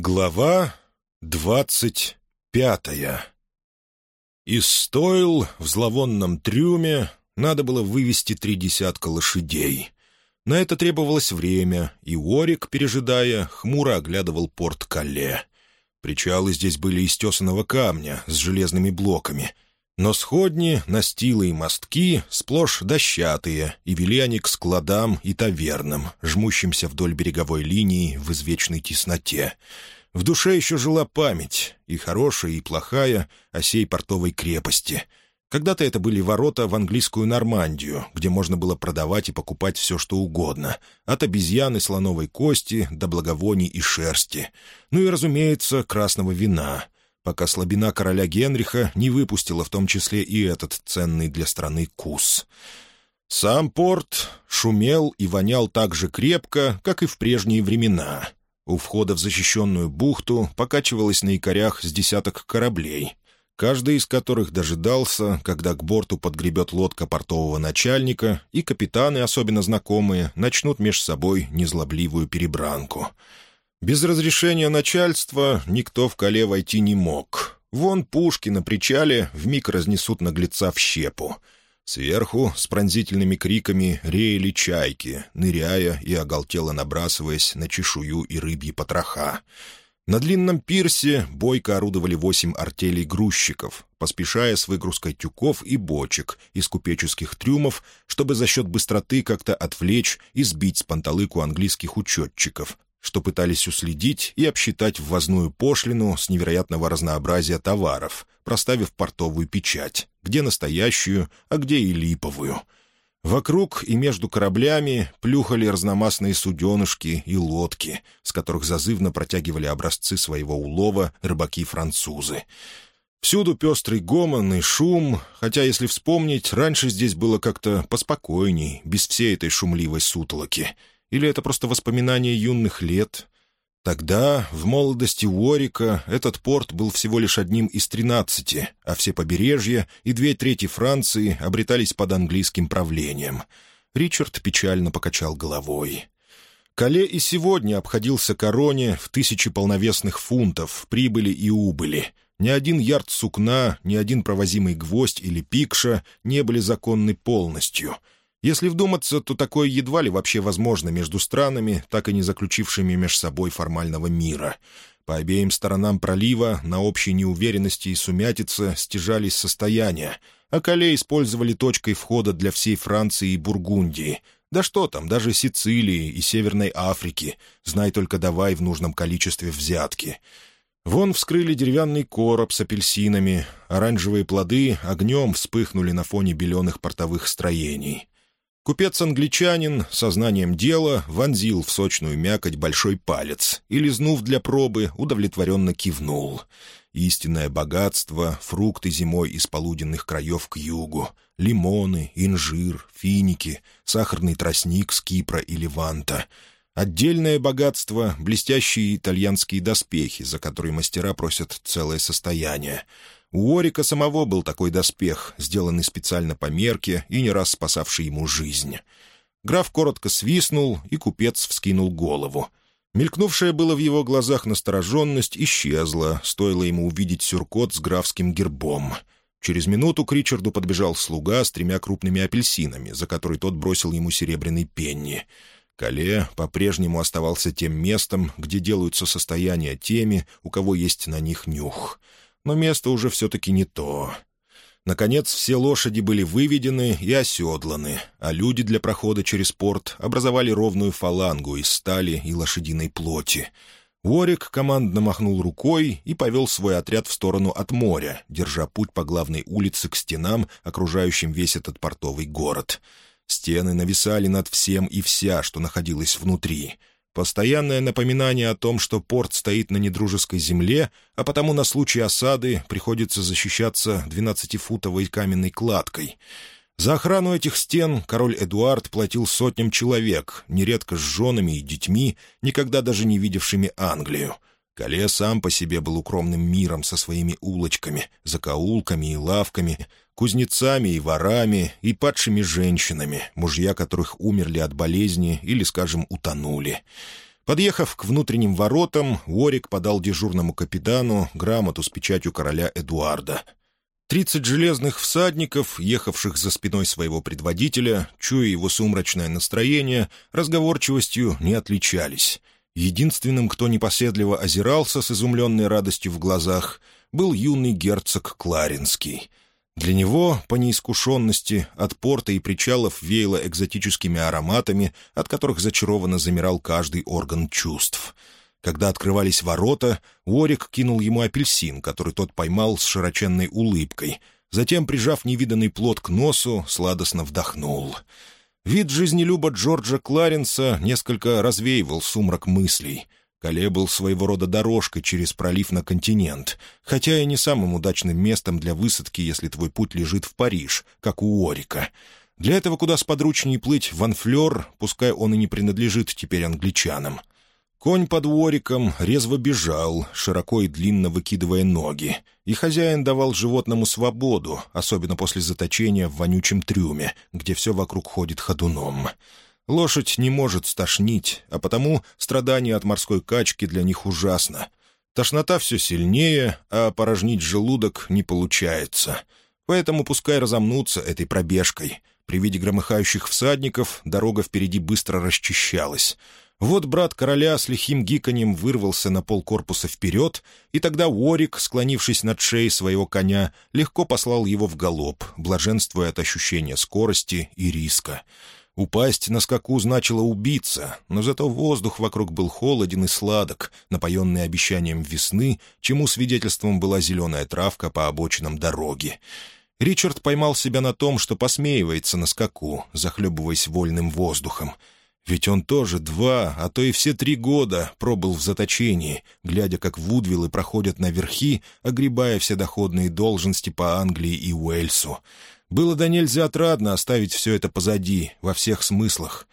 Глава двадцать пятая Из стоил в зловонном трюме надо было вывести три десятка лошадей. На это требовалось время, и Орик, пережидая, хмуро оглядывал порт Кале. Причалы здесь были из тесаного камня с железными блоками — но сходни, настилы и мостки сплошь дощатые, и вели они к складам и тавернам, жмущимся вдоль береговой линии в извечной тесноте. В душе еще жила память, и хорошая, и плохая, о сей портовой крепости. Когда-то это были ворота в английскую Нормандию, где можно было продавать и покупать все, что угодно, от обезьяны слоновой кости до благовоний и шерсти. Ну и, разумеется, красного вина — пока слабина короля Генриха не выпустила в том числе и этот ценный для страны кус. Сам порт шумел и вонял так же крепко, как и в прежние времена. У входа в защищенную бухту покачивалось на якорях с десяток кораблей, каждый из которых дожидался, когда к борту подгребет лодка портового начальника, и капитаны, особенно знакомые, начнут меж собой незлобливую перебранку — без разрешения начальства никто в Кале войти не мог. Вон пушки на причале вмиг разнесут наглеца в щепу. Сверху с пронзительными криками реяли чайки, ныряя и оголтело набрасываясь на чешую и рыбьи потроха. На длинном пирсе бойко орудовали восемь артелей грузчиков, поспешая с выгрузкой тюков и бочек из купеческих трюмов, чтобы за счет быстроты как-то отвлечь и сбить с панталыку английских учетчиков, что пытались уследить и обсчитать ввозную пошлину с невероятного разнообразия товаров, проставив портовую печать, где настоящую, а где и липовую. Вокруг и между кораблями плюхали разномастные суденышки и лодки, с которых зазывно протягивали образцы своего улова рыбаки-французы. Всюду пестрый гомон и шум, хотя, если вспомнить, раньше здесь было как-то поспокойней, без всей этой шумливой сутолоки — или это просто воспоминание юных лет? Тогда, в молодости Уорика, этот порт был всего лишь одним из тринадцати, а все побережья и две трети Франции обретались под английским правлением. Ричард печально покачал головой. Кале и сегодня обходился короне в тысячи полновесных фунтов, прибыли и убыли. Ни один ярд сукна, ни один провозимый гвоздь или пикша не были законны полностью — если вдуматься, то такое едва ли вообще возможно между странами, так и не заключившими между собой формального мира. По обеим сторонам пролива на общей неуверенности и сумятице стяжались состояния, а Кале использовали точкой входа для всей Франции и Бургундии. Да что там, даже Сицилии и Северной Африки, знай только давай в нужном количестве взятки. Вон вскрыли деревянный короб с апельсинами, оранжевые плоды огнем вспыхнули на фоне беленых портовых строений — Купец-англичанин сознанием дела вонзил в сочную мякоть большой палец и, лизнув для пробы, удовлетворенно кивнул. Истинное богатство — фрукты зимой из полуденных краев к югу, лимоны, инжир, финики, сахарный тростник с Кипра и Леванта. Отдельное богатство — блестящие итальянские доспехи, за которые мастера просят целое состояние — у Орика самого был такой доспех, сделанный специально по мерке и не раз спасавший ему жизнь. Граф коротко свистнул, и купец вскинул голову. Мелькнувшая было в его глазах настороженность исчезла, стоило ему увидеть сюркот с графским гербом. Через минуту к Ричарду подбежал слуга с тремя крупными апельсинами, за который тот бросил ему серебряный пенни. Кале по-прежнему оставался тем местом, где делаются состояния теми, у кого есть на них нюх — но место уже все-таки не то. Наконец, все лошади были выведены и оседланы, а люди для прохода через порт образовали ровную фалангу из стали и лошадиной плоти. Уорик командно махнул рукой и повел свой отряд в сторону от моря, держа путь по главной улице к стенам, окружающим весь этот портовый город. Стены нависали над всем и вся, что находилось внутри — Постоянное напоминание о том, что порт стоит на недружеской земле, а потому на случай осады приходится защищаться двенадцатифутовой каменной кладкой. За охрану этих стен король Эдуард платил сотням человек, нередко с женами и детьми, никогда даже не видевшими Англию. Кале сам по себе был укромным миром со своими улочками, закоулками и лавками, кузнецами и ворами, и падшими женщинами, мужья которых умерли от болезни или, скажем, утонули. Подъехав к внутренним воротам, Уорик подал дежурному капитану грамоту с печатью короля Эдуарда. Тридцать железных всадников, ехавших за спиной своего предводителя, чуя его сумрачное настроение, разговорчивостью не отличались. Единственным, кто непоседливо озирался с изумленной радостью в глазах, был юный герцог Кларинский — для него, по неискушенности, от порта и причалов веяло экзотическими ароматами, от которых зачарованно замирал каждый орган чувств. Когда открывались ворота, Уорик кинул ему апельсин, который тот поймал с широченной улыбкой. Затем, прижав невиданный плод к носу, сладостно вдохнул. Вид жизнелюба Джорджа Кларенса несколько развеивал сумрак мыслей — Кале был своего рода дорожкой через пролив на континент, хотя и не самым удачным местом для высадки, если твой путь лежит в Париж, как у Орика. Для этого куда сподручнее плыть в Анфлер, пускай он и не принадлежит теперь англичанам. Конь под Уориком резво бежал, широко и длинно выкидывая ноги, и хозяин давал животному свободу, особенно после заточения в вонючем трюме, где все вокруг ходит ходуном. Лошадь не может стошнить, а потому страдание от морской качки для них ужасно. Тошнота все сильнее, а порожнить желудок не получается. Поэтому пускай разомнутся этой пробежкой. При виде громыхающих всадников дорога впереди быстро расчищалась. Вот брат короля с лихим гиканьем вырвался на полкорпуса вперед, и тогда Уорик, склонившись над шеей своего коня, легко послал его в галоп, блаженствуя от ощущения скорости и риска. Упасть на скаку значило убиться, но зато воздух вокруг был холоден и сладок, напоенный обещанием весны, чему свидетельством была зеленая травка по обочинам дороги. Ричард поймал себя на том, что посмеивается на скаку, захлебываясь вольным воздухом. Ведь он тоже два, а то и все три года пробыл в заточении, глядя, как вудвиллы проходят на верхи, огребая все доходные должности по Англии и Уэльсу. Было до нельзя отрадно оставить все это позади, во всех смыслах.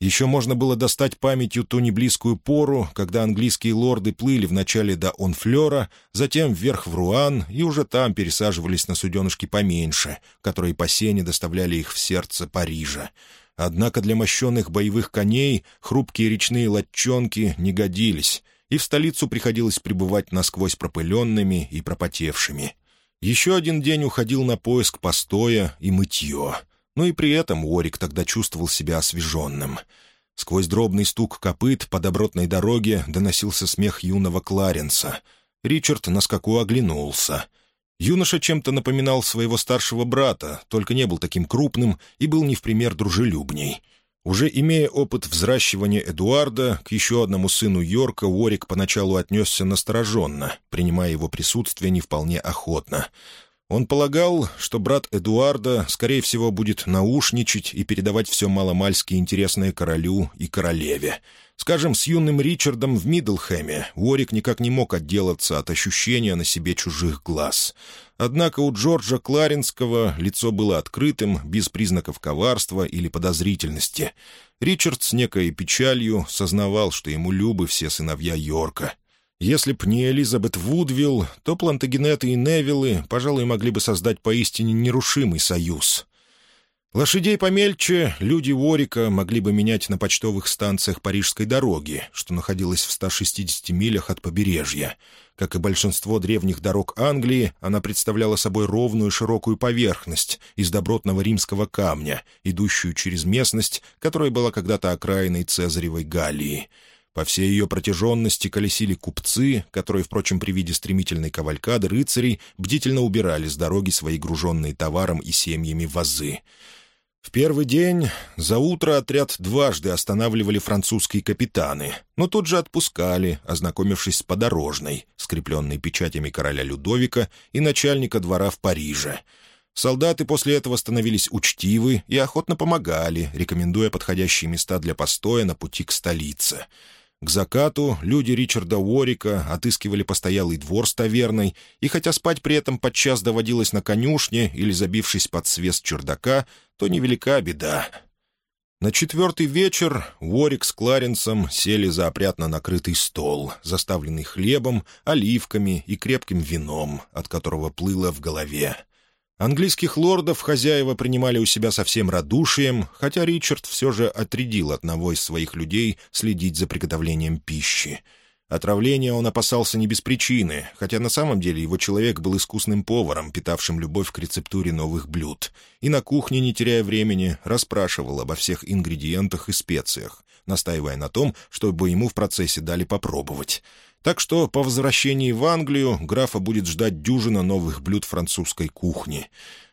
Еще можно было достать памятью ту неблизкую пору, когда английские лорды плыли вначале до Онфлера, затем вверх в Руан и уже там пересаживались на суденышки поменьше, которые по сене доставляли их в сердце Парижа. Однако для мощенных боевых коней хрупкие речные латчонки не годились, и в столицу приходилось пребывать насквозь пропыленными и пропотевшими — еще один день уходил на поиск постоя и мытье. Но ну и при этом Уорик тогда чувствовал себя освеженным. Сквозь дробный стук копыт по добротной дороге доносился смех юного Кларенса. Ричард на скаку оглянулся. Юноша чем-то напоминал своего старшего брата, только не был таким крупным и был не в пример дружелюбней — уже имея опыт взращивания Эдуарда, к еще одному сыну Йорка Уорик поначалу отнесся настороженно, принимая его присутствие не вполне охотно. Он полагал, что брат Эдуарда, скорее всего, будет наушничать и передавать все маломальски интересное королю и королеве. Скажем, с юным Ричардом в Мидлхэме Уорик никак не мог отделаться от ощущения на себе чужих глаз — Однако у Джорджа Кларинского лицо было открытым, без признаков коварства или подозрительности. Ричард с некой печалью сознавал, что ему любы все сыновья Йорка. Если б не Элизабет Вудвилл, то Плантагенеты и Невиллы, пожалуй, могли бы создать поистине нерушимый союз — Лошадей помельче люди Ворика могли бы менять на почтовых станциях Парижской дороги, что находилась в 160 милях от побережья. Как и большинство древних дорог Англии, она представляла собой ровную широкую поверхность из добротного римского камня, идущую через местность, которая была когда-то окраиной Цезаревой Галлии. По всей ее протяженности колесили купцы, которые, впрочем, при виде стремительной кавалькады рыцарей бдительно убирали с дороги свои груженные товаром и семьями вазы. В первый день за утро отряд дважды останавливали французские капитаны, но тут же отпускали, ознакомившись с подорожной, скрепленной печатями короля Людовика и начальника двора в Париже. Солдаты после этого становились учтивы и охотно помогали, рекомендуя подходящие места для постоя на пути к столице — к закату люди Ричарда Уорика отыскивали постоялый двор с таверной, и хотя спать при этом подчас доводилось на конюшне или забившись под свес чердака, то невелика беда. На четвертый вечер Уорик с Кларенсом сели за опрятно накрытый стол, заставленный хлебом, оливками и крепким вином, от которого плыло в голове — Английских лордов хозяева принимали у себя со всем радушием, хотя Ричард все же отрядил одного из своих людей следить за приготовлением пищи. Отравления он опасался не без причины, хотя на самом деле его человек был искусным поваром, питавшим любовь к рецептуре новых блюд, и на кухне, не теряя времени, расспрашивал обо всех ингредиентах и специях, настаивая на том, чтобы ему в процессе дали попробовать — так что по возвращении в Англию графа будет ждать дюжина новых блюд французской кухни.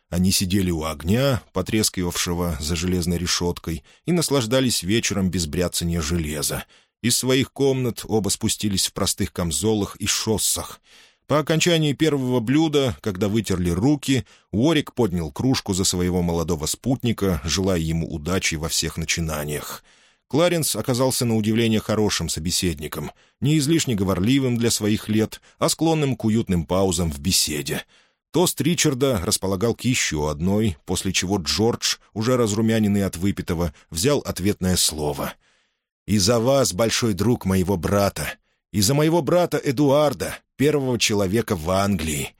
Они сидели у огня, потрескивавшего за железной решеткой, и наслаждались вечером без бряцания железа. Из своих комнат оба спустились в простых камзолах и шоссах. По окончании первого блюда, когда вытерли руки, Уорик поднял кружку за своего молодого спутника, желая ему удачи во всех начинаниях. Кларенс оказался на удивление хорошим собеседником, не излишне говорливым для своих лет, а склонным к уютным паузам в беседе. Тост Ричарда располагал к еще одной, после чего Джордж, уже разрумяненный от выпитого, взял ответное слово. «И за вас, большой друг моего брата! И за моего брата Эдуарда, первого человека в Англии!»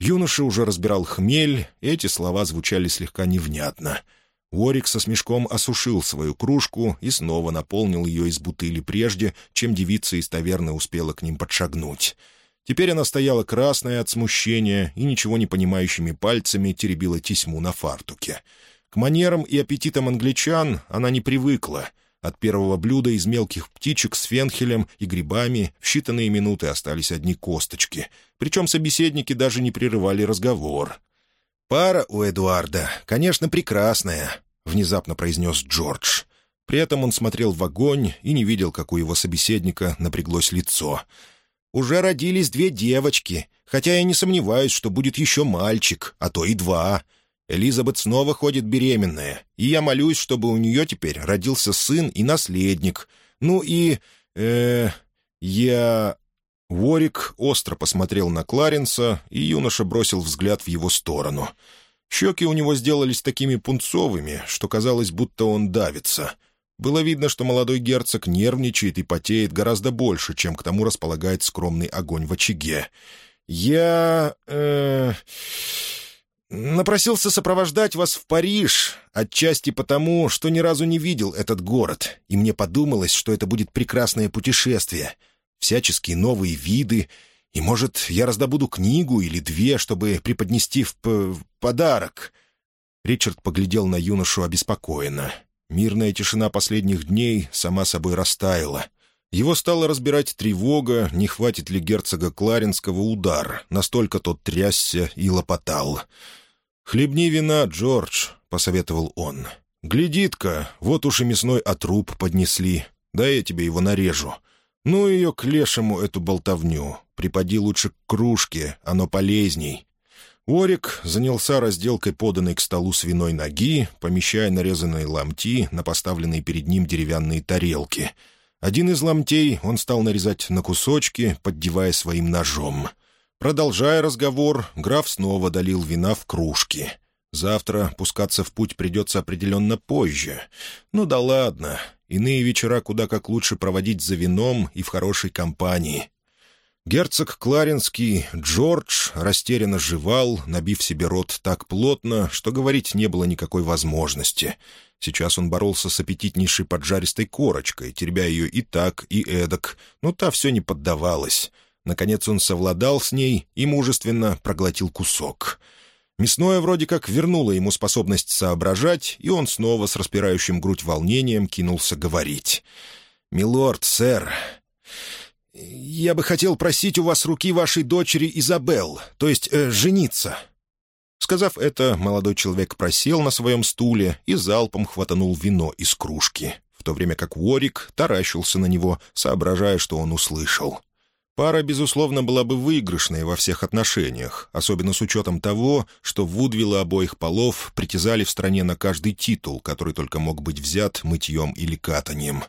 Юноша уже разбирал хмель, эти слова звучали слегка невнятно — Уориксос смешком осушил свою кружку и снова наполнил ее из бутыли прежде, чем девица из таверны успела к ним подшагнуть. Теперь она стояла красная от смущения и ничего не понимающими пальцами теребила тесьму на фартуке. К манерам и аппетитам англичан она не привыкла. От первого блюда из мелких птичек с фенхелем и грибами в считанные минуты остались одни косточки. Причем собеседники даже не прерывали разговор. «Пара у Эдуарда, конечно, прекрасная», — внезапно произнес Джордж. При этом он смотрел в огонь и не видел, как у его собеседника напряглось лицо. «Уже родились две девочки, хотя я не сомневаюсь, что будет еще мальчик, а то и два. Элизабет снова ходит беременная, и я молюсь, чтобы у нее теперь родился сын и наследник. Ну и... э... я... Ворик остро посмотрел на Кларенса, и юноша бросил взгляд в его сторону. Щеки у него сделались такими пунцовыми, что казалось, будто он давится. Было видно, что молодой герцог нервничает и потеет гораздо больше, чем к тому располагает скромный огонь в очаге. «Я... Э, напросился сопровождать вас в Париж, отчасти потому, что ни разу не видел этот город, и мне подумалось, что это будет прекрасное путешествие» всяческие новые виды, и, может, я раздобуду книгу или две, чтобы преподнести в, в подарок». Ричард поглядел на юношу обеспокоенно. Мирная тишина последних дней сама собой растаяла. Его стала разбирать тревога, не хватит ли герцога Кларинского удар, настолько тот трясся и лопотал. «Хлебни вина, Джордж», — посоветовал он. «Глядит-ка, вот уж и мясной отруб поднесли. Да я тебе его нарежу. Ну ее к лешему эту болтовню. Припади лучше к кружке, оно полезней. Орик занялся разделкой поданной к столу свиной ноги, помещая нарезанные ломти на поставленные перед ним деревянные тарелки. Один из ломтей он стал нарезать на кусочки, поддевая своим ножом. Продолжая разговор, граф снова долил вина в кружки — Завтра пускаться в путь придется определенно позже. Ну да ладно, иные вечера куда как лучше проводить за вином и в хорошей компании. Герцог Кларенский Джордж растерянно жевал, набив себе рот так плотно, что говорить не было никакой возможности. Сейчас он боролся с аппетитнейшей поджаристой корочкой, теребя ее и так, и эдак, но та все не поддавалась. Наконец он совладал с ней и мужественно проглотил кусок — Мясное вроде как вернуло ему способность соображать, и он снова с распирающим грудь волнением кинулся говорить. «Милорд, сэр, я бы хотел просить у вас руки вашей дочери Изабел, то есть э, жениться». Сказав это, молодой человек просел на своем стуле и залпом хватанул вино из кружки, в то время как Уорик таращился на него, соображая, что он услышал. Пара, безусловно, была бы выигрышной во всех отношениях, особенно с учетом того, что Вудвиллы обоих полов притязали в стране на каждый титул, который только мог быть взят мытьем или катанием.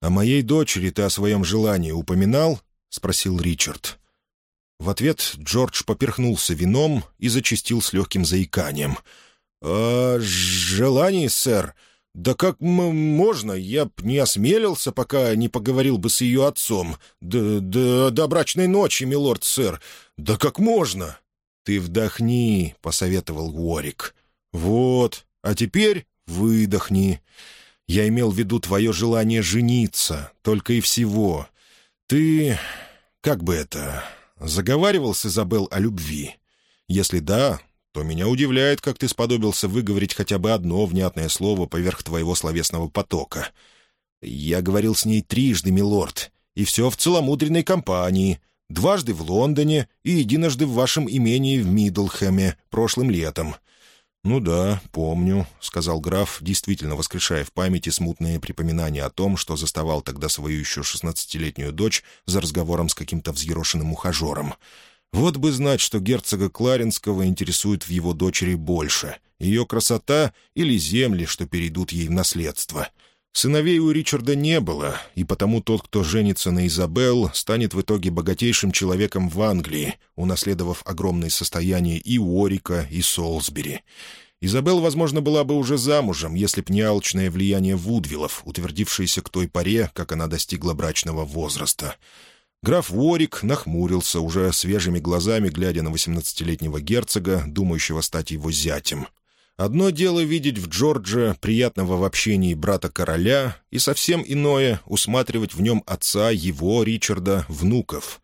«О моей дочери ты о своем желании упоминал?» — спросил Ричард. В ответ Джордж поперхнулся вином и зачистил с легким заиканием. «О желании, сэр?» «Да как можно? Я б не осмелился, пока не поговорил бы с ее отцом. Да, да, до брачной ночи, милорд, сэр. Да как можно?» «Ты вдохни», — посоветовал Уорик. «Вот, а теперь выдохни. Я имел в виду твое желание жениться, только и всего. Ты, как бы это, заговаривал с Изабел о любви? Если да, то меня удивляет, как ты сподобился выговорить хотя бы одно внятное слово поверх твоего словесного потока. Я говорил с ней трижды, милорд, и все в целомудренной компании, дважды в Лондоне и единожды в вашем имении в Мидлхэме прошлым летом». «Ну да, помню», — сказал граф, действительно воскрешая в памяти смутные припоминания о том, что заставал тогда свою еще шестнадцатилетнюю дочь за разговором с каким-то взъерошенным ухажером — вот бы знать, что герцога Кларенского интересует в его дочери больше. Ее красота или земли, что перейдут ей в наследство. Сыновей у Ричарда не было, и потому тот, кто женится на Изабелл, станет в итоге богатейшим человеком в Англии, унаследовав огромные состояния и Уорика, и Солсбери. Изабелл, возможно, была бы уже замужем, если б не алчное влияние Вудвиллов, утвердившееся к той поре, как она достигла брачного возраста. Граф Ворик нахмурился, уже свежими глазами глядя на восемнадцатилетнего герцога, думающего стать его зятем. Одно дело видеть в Джордже приятного в общении брата короля, и совсем иное — усматривать в нем отца его, Ричарда, внуков.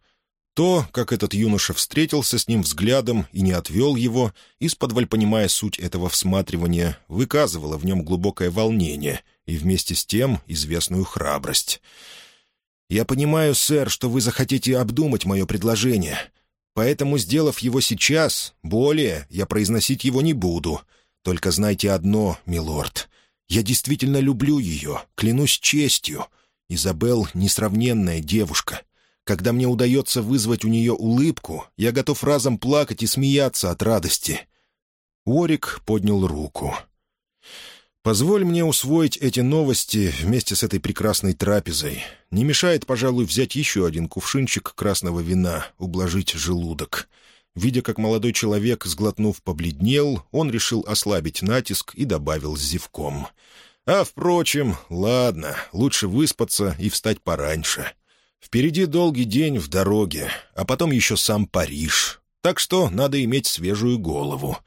То, как этот юноша встретился с ним взглядом и не отвел его, исподволь понимая суть этого всматривания, выказывало в нем глубокое волнение и вместе с тем известную храбрость — «Я понимаю, сэр, что вы захотите обдумать мое предложение. Поэтому, сделав его сейчас, более я произносить его не буду. Только знайте одно, милорд. Я действительно люблю ее, клянусь честью. Изабелл — несравненная девушка. Когда мне удается вызвать у нее улыбку, я готов разом плакать и смеяться от радости». Уорик поднял руку. Позволь мне усвоить эти новости вместе с этой прекрасной трапезой. Не мешает, пожалуй, взять еще один кувшинчик красного вина, ублажить желудок». Видя, как молодой человек, сглотнув, побледнел, он решил ослабить натиск и добавил с зевком. «А, впрочем, ладно, лучше выспаться и встать пораньше. Впереди долгий день в дороге, а потом еще сам Париж. Так что надо иметь свежую голову.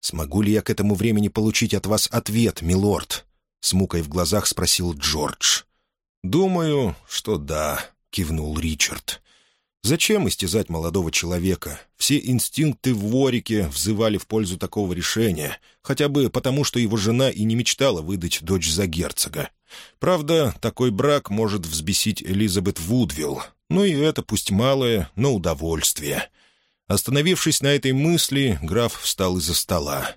«Смогу ли я к этому времени получить от вас ответ, милорд?» — с мукой в глазах спросил Джордж. «Думаю, что да», — кивнул Ричард. «Зачем истязать молодого человека? Все инстинкты в Ворике взывали в пользу такого решения, хотя бы потому, что его жена и не мечтала выдать дочь за герцога. Правда, такой брак может взбесить Элизабет Вудвилл, Но и это пусть малое, но удовольствие. Остановившись на этой мысли, граф встал из-за стола.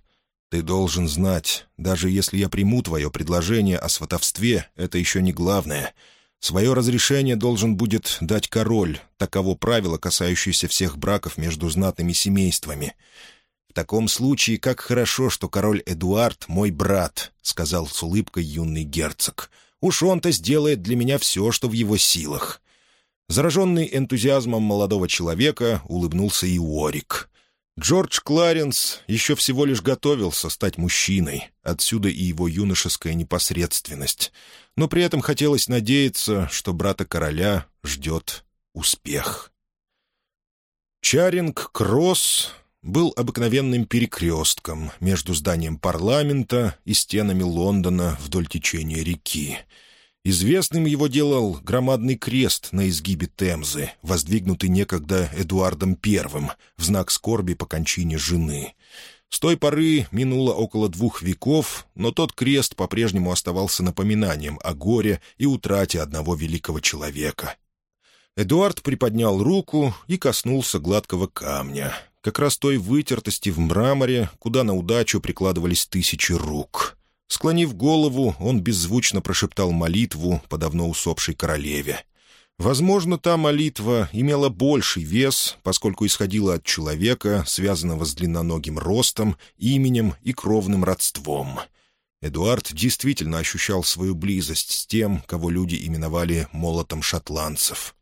«Ты должен знать, даже если я приму твое предложение о сватовстве, это еще не главное. Свое разрешение должен будет дать король, таково правило, касающееся всех браков между знатными семействами». «В таком случае, как хорошо, что король Эдуард — мой брат», — сказал с улыбкой юный герцог. «Уж он-то сделает для меня все, что в его силах». Зараженный энтузиазмом молодого человека улыбнулся и Уорик. Джордж Кларенс еще всего лишь готовился стать мужчиной, отсюда и его юношеская непосредственность. Но при этом хотелось надеяться, что брата короля ждет успех. Чаринг-Кросс был обыкновенным перекрестком между зданием парламента и стенами Лондона вдоль течения реки — Известным его делал громадный крест на изгибе Темзы, воздвигнутый некогда Эдуардом I в знак скорби по кончине жены. С той поры минуло около двух веков, но тот крест по-прежнему оставался напоминанием о горе и утрате одного великого человека. Эдуард приподнял руку и коснулся гладкого камня, как раз той вытертости в мраморе, куда на удачу прикладывались тысячи рук — Склонив голову, он беззвучно прошептал молитву по давно усопшей королеве. Возможно, та молитва имела больший вес, поскольку исходила от человека, связанного с длинноногим ростом, именем и кровным родством. Эдуард действительно ощущал свою близость с тем, кого люди именовали «молотом шотландцев».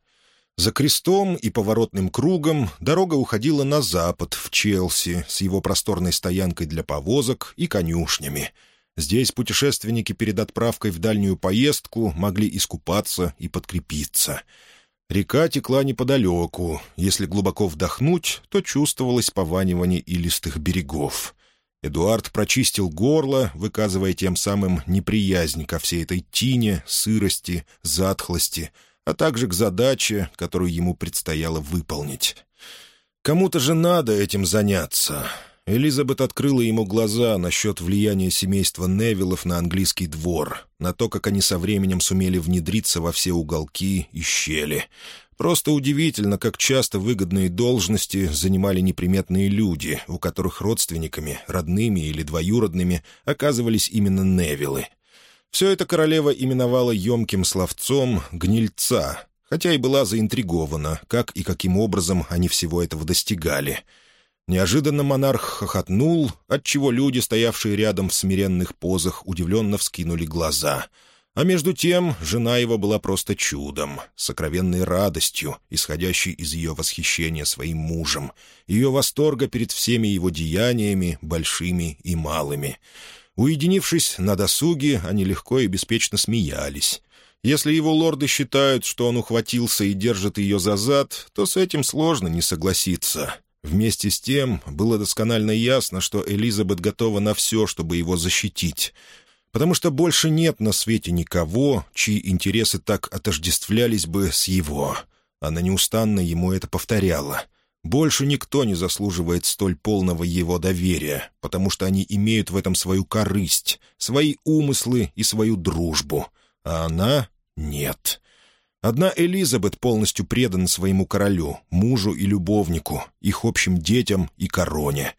За крестом и поворотным кругом дорога уходила на запад, в Челси, с его просторной стоянкой для повозок и конюшнями — Здесь путешественники перед отправкой в дальнюю поездку могли искупаться и подкрепиться. Река текла неподалеку. Если глубоко вдохнуть, то чувствовалось пованивание илистых берегов. Эдуард прочистил горло, выказывая тем самым неприязнь ко всей этой тине, сырости, затхлости, а также к задаче, которую ему предстояло выполнить. «Кому-то же надо этим заняться!» Элизабет открыла ему глаза насчет влияния семейства Невиллов на английский двор, на то, как они со временем сумели внедриться во все уголки и щели. Просто удивительно, как часто выгодные должности занимали неприметные люди, у которых родственниками, родными или двоюродными оказывались именно Невиллы. Все это королева именовала емким словцом «гнильца», хотя и была заинтригована, как и каким образом они всего этого достигали — Неожиданно монарх хохотнул, отчего люди, стоявшие рядом в смиренных позах, удивленно вскинули глаза. А между тем жена его была просто чудом, сокровенной радостью, исходящей из ее восхищения своим мужем, ее восторга перед всеми его деяниями, большими и малыми. Уединившись на досуге, они легко и беспечно смеялись. Если его лорды считают, что он ухватился и держит ее за зад, то с этим сложно не согласиться. Вместе с тем было досконально ясно, что Элизабет готова на все, чтобы его защитить, потому что больше нет на свете никого, чьи интересы так отождествлялись бы с его. Она неустанно ему это повторяла. Больше никто не заслуживает столь полного его доверия, потому что они имеют в этом свою корысть, свои умыслы и свою дружбу, а она — нет. Одна Элизабет полностью предана своему королю, мужу и любовнику, их общим детям и короне.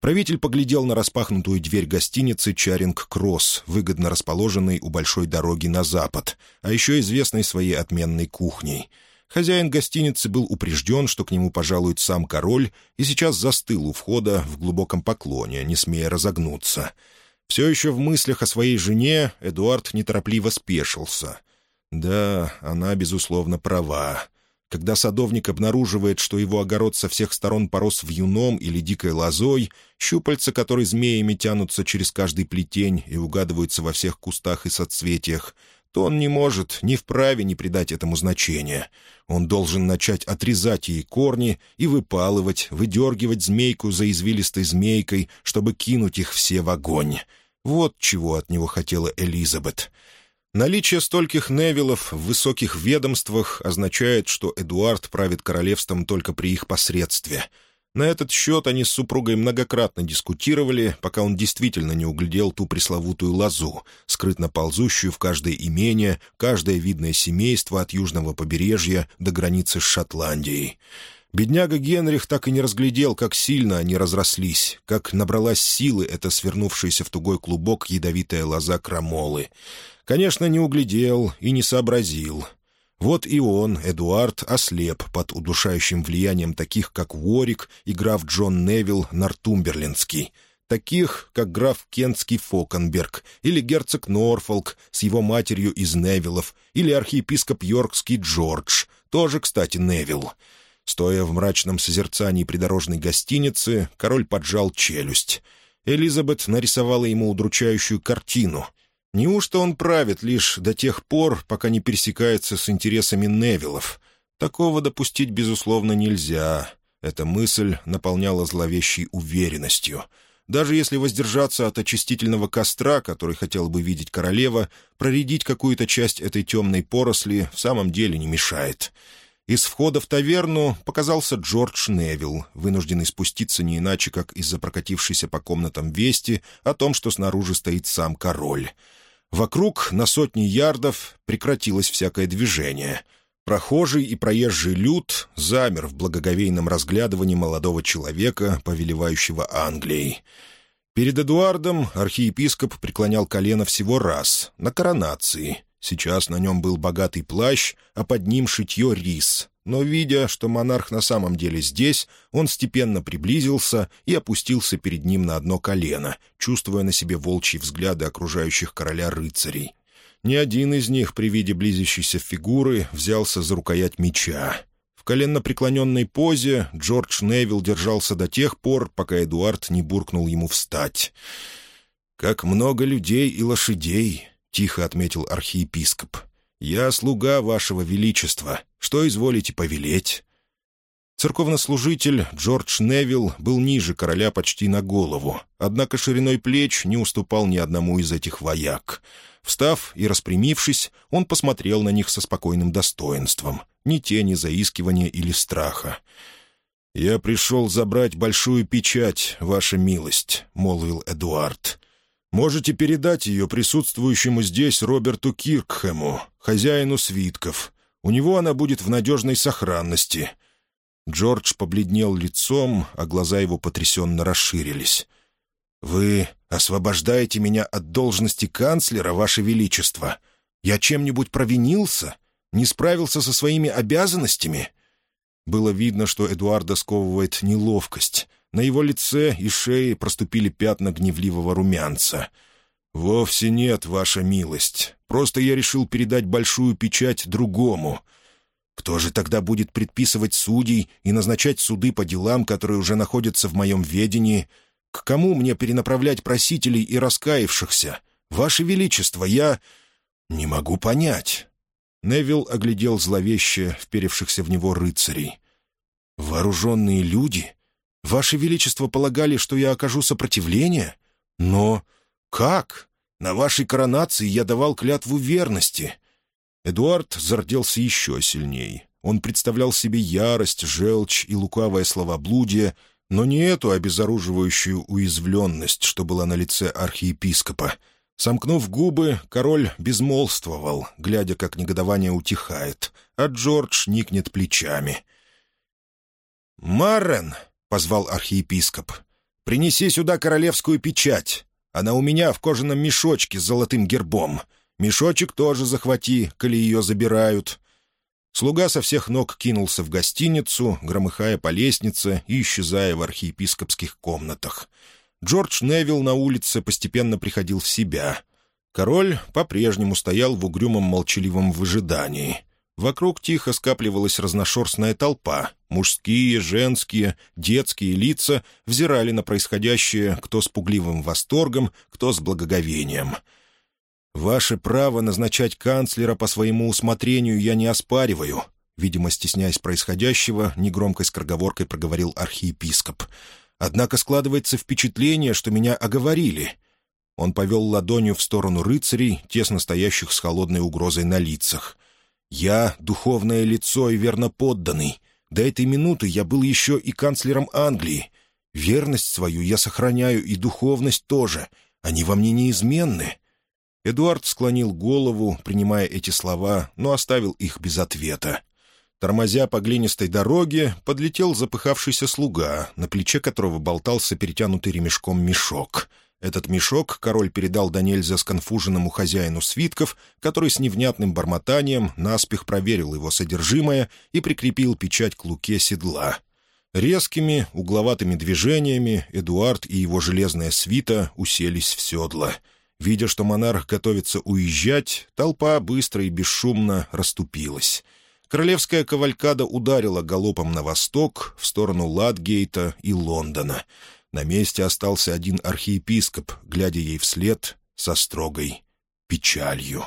Правитель поглядел на распахнутую дверь гостиницы «Чаринг-Кросс», выгодно расположенной у большой дороги на запад, а еще известной своей отменной кухней. Хозяин гостиницы был упрежден, что к нему пожалует сам король, и сейчас застыл у входа в глубоком поклоне, не смея разогнуться. Все еще в мыслях о своей жене Эдуард неторопливо спешился — да, она, безусловно, права. Когда садовник обнаруживает, что его огород со всех сторон порос вьюном или дикой лозой, щупальца которой змеями тянутся через каждый плетень и угадываются во всех кустах и соцветиях, то он не может, ни вправе не придать этому значения. Он должен начать отрезать ей корни и выпалывать, выдергивать змейку за извилистой змейкой, чтобы кинуть их все в огонь. Вот чего от него хотела Элизабет — Наличие стольких Невилов в высоких ведомствах означает, что Эдуард правит королевством только при их посредстве. На этот счет они с супругой многократно дискутировали, пока он действительно не углядел ту пресловутую лозу, скрытно ползущую в каждое имение, каждое видное семейство от южного побережья до границы с Шотландией. Бедняга Генрих так и не разглядел, как сильно они разрослись, как набралась силы эта свернувшаяся в тугой клубок ядовитая лоза крамолы. Конечно, не углядел и не сообразил. Вот и он, Эдуард, ослеп под удушающим влиянием таких, как Ворик, и граф Джон Невилл Нортумберлендский, таких, как граф Кентский Фокенберг или герцог Норфолк с его матерью из Невиллов или архиепископ Йоркский Джордж, тоже, кстати, Невилл. Стоя в мрачном созерцании придорожной гостиницы, король поджал челюсть. Элизабет нарисовала ему удручающую картину — Неужто он правит лишь до тех пор, пока не пересекается с интересами Невилов? Такого допустить, безусловно, нельзя. Эта мысль наполняла зловещей уверенностью. Даже если воздержаться от очистительного костра, который хотел бы видеть королева, проредить какую-то часть этой темной поросли в самом деле не мешает. Из входа в таверну показался Джордж Невилл, вынужденный спуститься не иначе, как из-за прокатившейся по комнатам вести о том, что снаружи стоит сам король. Вокруг, на сотни ярдов, прекратилось всякое движение. Прохожий и проезжий люд замер в благоговейном разглядывании молодого человека, повелевающего Англией. Перед Эдуардом архиепископ преклонял колено всего раз, на коронации. Сейчас на нем был богатый плащ, а под ним шитье рис, но, видя, что монарх на самом деле здесь, он степенно приблизился и опустился перед ним на одно колено, чувствуя на себе волчьи взгляды окружающих короля рыцарей. Ни один из них при виде близящейся фигуры взялся за рукоять меча. В коленно-преклоненной позе Джордж Невилл держался до тех пор, пока Эдуард не буркнул ему встать. «Как много людей и лошадей!» — тихо отметил архиепископ. «Я слуга вашего величества, что изволите повелеть?» Церковнослужитель Джордж Невилл был ниже короля почти на голову, однако шириной плеч не уступал ни одному из этих вояк. Встав и распрямившись, он посмотрел на них со спокойным достоинством, ни тени заискивания или страха. «Я пришел забрать большую печать, ваша милость», — молвил Эдуард. «Можете передать ее присутствующему здесь Роберту Киркхэму, хозяину свитков, у него она будет в надежной сохранности». Джордж побледнел лицом, а глаза его потрясенно расширились. «Вы освобождаете меня от должности канцлера, Ваше Величество? Я чем-нибудь провинился? Не справился со своими обязанностями?» Было видно, что Эдуарда сковывает неловкость. На его лице и шее проступили пятна гневливого румянца. «Вовсе нет, Ваша милость. Просто я решил передать большую печать другому. Кто же тогда будет предписывать судей и назначать суды по делам, которые уже находятся в моем ведении? К кому мне перенаправлять просителей и раскаявшихся? Ваше Величество, я... не могу понять». Невилл оглядел зловеще вперевшихся в него рыцарей. «Вооруженные люди? Ваше Величество полагали, что я окажу сопротивление? Но как?» На вашей коронации я давал клятву верности». Эдуард зарделся еще сильней. Он представлял себе ярость, желчь и лукавое словоблудие, но не эту обезоруживающую уязвленность, что была на лице архиепископа. Сомкнув губы, король безмолвствовал, глядя, как негодование утихает, а Джордж никнет плечами. «Маррен!» — позвал архиепископ. «Принеси сюда королевскую печать!» Она у меня в кожаном мешочке с золотым гербом. Мешочек тоже захвати, коли ее забирают». Слуга со всех ног кинулся в гостиницу, громыхая по лестнице и исчезая в архиепископских комнатах. Джордж Невилл на улице постепенно приходил в себя. Король по-прежнему стоял в угрюмом молчаливом выжидании. Вокруг тихо скапливалась разношерстная толпа. Мужские, женские, детские лица взирали на происходящее кто с пугливым восторгом, кто с благоговением. «Ваше право назначать канцлера по своему усмотрению я не оспариваю», видимо, стесняясь происходящего, негромкой скороговоркой проговорил архиепископ. «Однако складывается впечатление, что меня оговорили». Он повел ладонью в сторону рыцарей, тесно стоящих с холодной угрозой на лицах — я — духовное лицо и верноподданный. До этой минуты я был еще и канцлером Англии. Верность свою я сохраняю и духовность тоже. Они во мне неизменны». Эдуард склонил голову, принимая эти слова, но оставил их без ответа. Тормозя по глинистой дороге, подлетел запыхавшийся слуга, на плече которого болтался перетянутый ремешком мешок — этот мешок король передал Данельзе сконфуженному хозяину свитков, который с невнятным бормотанием наспех проверил его содержимое и прикрепил печать к луке седла. Резкими, угловатыми движениями Эдуард и его железная свита уселись в седло. Видя, что монарх готовится уезжать, толпа быстро и бесшумно расступилась. Королевская кавалькада ударила галопом на восток, в сторону Ладгейта и Лондона — на месте остался один архиепископ, глядя ей вслед со строгой печалью.